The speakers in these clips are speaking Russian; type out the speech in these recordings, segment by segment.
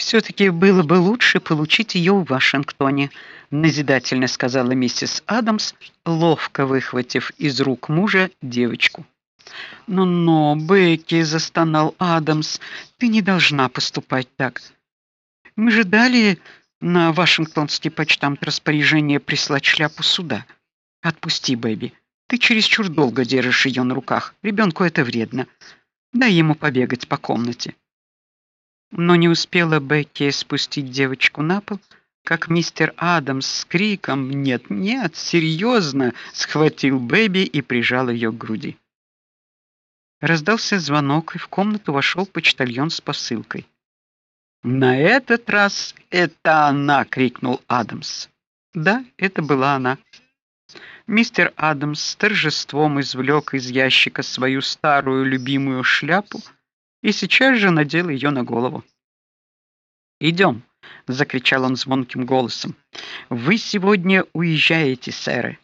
все таки было бы лучше получить ее в Вашингтоне, назидательно сказала миссис Адамс, ловко выхватив из рук мужа девочку. "Но-но, Бекки", застонал Адамс. "Ты не должна поступать так. Мы же дали на Вашингтонский почтамт распоряжение прислать шляпу сюда. Отпусти, Бэби. Ты чересчур долго держишь ее на руках. Ребенку это вредно. Дай ему побегать по комнате". Но не успела Бекки спустить девочку на пол, как мистер Адамс с криком "Нет, нет, серьезно!" схватил Бэби и прижал ее к груди. Раздался звонок, и в комнату вошел почтальон с посылкой. "На этот раз это она", крикнул Адамс. Да, это была она. Мистер Адамс с торжеством извлек из ящика свою старую любимую шляпу и сейчас же надел ее на голову. «Идем!» — закричал он звонким голосом. Вы сегодня уезжаете, сэры.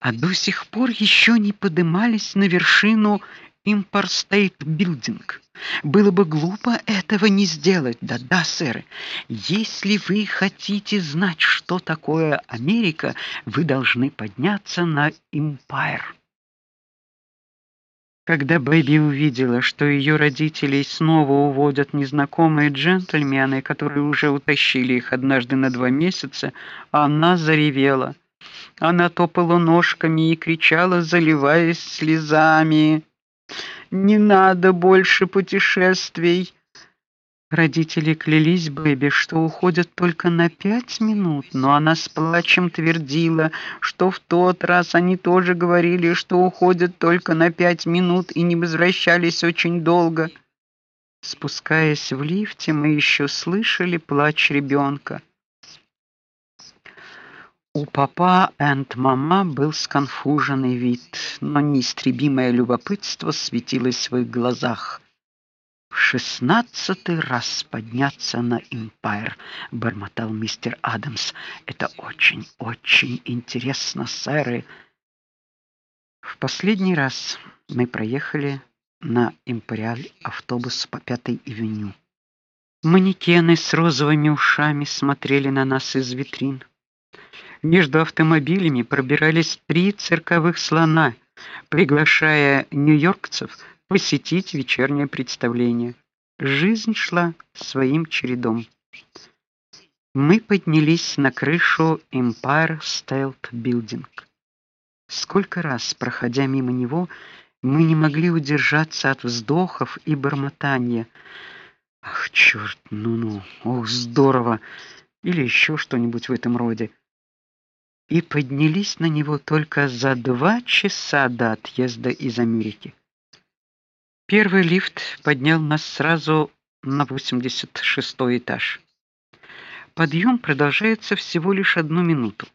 А до сих пор еще не поднимались на вершину State Building. Было бы глупо этого не сделать. Да-да, сэр. Если вы хотите знать, что такое Америка, вы должны подняться на Empire. Когда Бэби увидела, что ее родителей снова уводят незнакомые джентльмены, которые уже утащили их однажды на два месяца, она заревела. Она топала ножками и кричала, заливаясь слезами: "Не надо больше путешествий! Родители клялись Бэби, что уходят только на пять минут, но она с плачем твердила, что в тот раз они тоже говорили, что уходят только на пять минут и не возвращались очень долго. Спускаясь в лифте, мы еще слышали плач ребенка. У папа и мама был сконфуженный вид, но неистребимое любопытство светилось в их глазах шестнадцатый раз подняться на Empire, бормотал мистер Адамс. Это очень, очень интересно, сэры. В последний раз мы проехали на Империаль автобус по Пятой авеню. Манекены с розовыми ушами смотрели на нас из витрин. Между автомобилями пробирались три цирковых слона, приглашая нью-йоркцев посетить вечернее представление. Жизнь шла своим чередом. Мы поднялись на крышу Empire State Building. Сколько раз, проходя мимо него, мы не могли удержаться от вздохов и бормотания. Ах, черт, ну-ну. Ох, здорово. Или еще что-нибудь в этом роде. И поднялись на него только за два часа до отъезда из Америки. Первый лифт поднял нас сразу на 86 этаж. Подъем продолжается всего лишь одну минуту.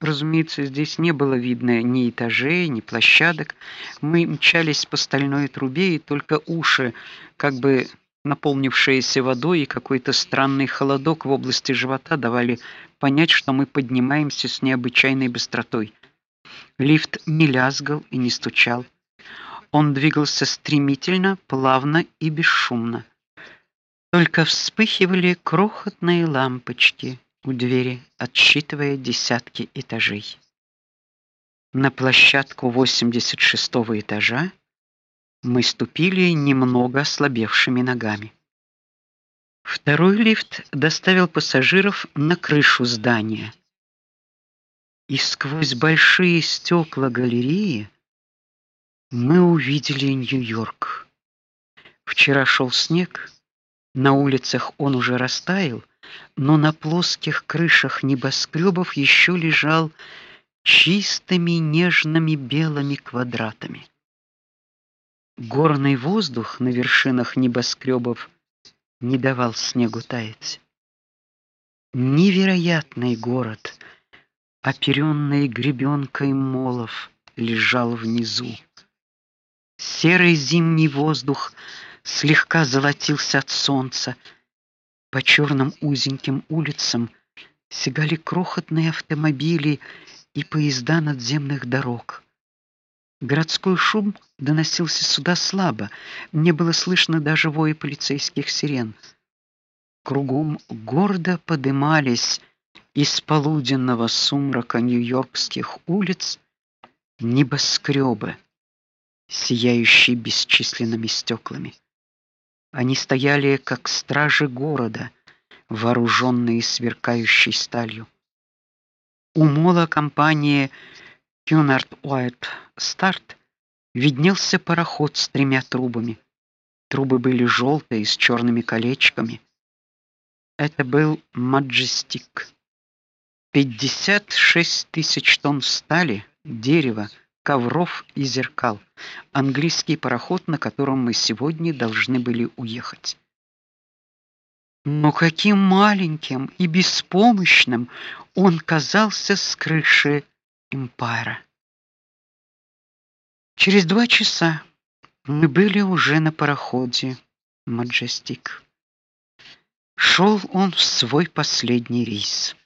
Разумеется, здесь не было видно ни этажей, ни площадок. Мы мчались по стальной трубе, и только уши, как бы наполнившиеся водой и какой-то странный холодок в области живота давали понять, что мы поднимаемся с необычайной быстротой. Лифт не лязгал и не стучал. Он двигался стремительно, плавно и бесшумно. Только вспыхивали крохотные лампочки у двери, отсчитывая десятки этажей. На площадку 86-го этажа мы ступили немного ослабевшими ногами. Второй лифт доставил пассажиров на крышу здания. И сквозь большие стекла галереи мы увидели Нью-Йорк. Вчера шел снег, на улицах он уже растаял, но на плоских крышах небоскребов еще лежал чистыми нежными белыми квадратами. Горный воздух на вершинах небоскребов не давал снегу таять. Невероятный город, оперенный гребенкой молов, лежал внизу. Серый зимний воздух слегка золотился от солнца. По черным узеньким улицам сигали крохотные автомобили и поезда надземных дорог. Городской шум доносился сюда слабо, не было слышно даже воя полицейских сирен. Кругом гордо подымались из полуденного сумрака нью-йоркских улиц небоскребы, сияющие бесчисленными стеклами. Они стояли как стражи города, вооруженные сверкающей сталью. У мола компании Cunard White Start виднелся пароход с тремя трубами. Трубы были желтые с черными колечками. Это был Majestic. 56 тысяч тонн стали, дерева, ковров и зеркал. Английский пароход, на котором мы сегодня должны были уехать. Но каким маленьким и беспомощным он казался с крыши Эмпайра. Через два часа мы были уже на пароходе Majestic. Шел он в свой последний рейс.